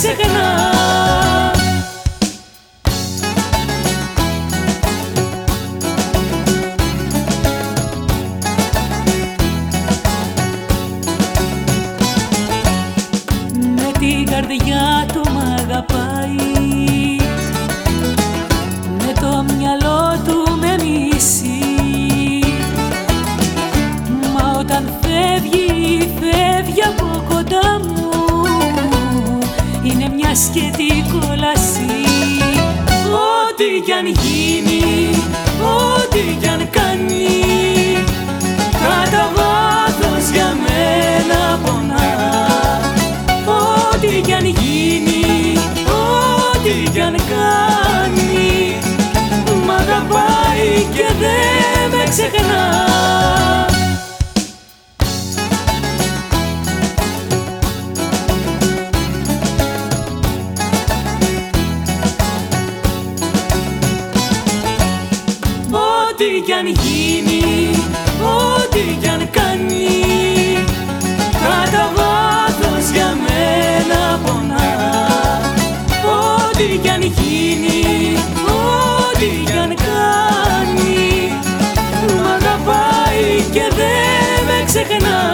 ξεχνά. Με την καρδιά του μ' αγαπάει. Με το μυαλό του με μισεί. Μα όταν φεύγει, φεύγει από κοντά μου Είναι μια σκέτη κόλαση. Ό,τι κι αν γίνει, ό,τι κι αν κάνει Κατά βάθος για μένα πονά. Ό,τι κι αν γίνει, ό,τι κι αν κάνει Μ' αγαπάει και δεν με ξεχνά Ό,τι κι αν γίνει, ό,τι κι αν κάνει Κατά βάθος για μένα πονά. Ό,τι κι αν γίνει, ό,τι κι αν κάνει Μ' αγαπάει και δεν με ξεχνά.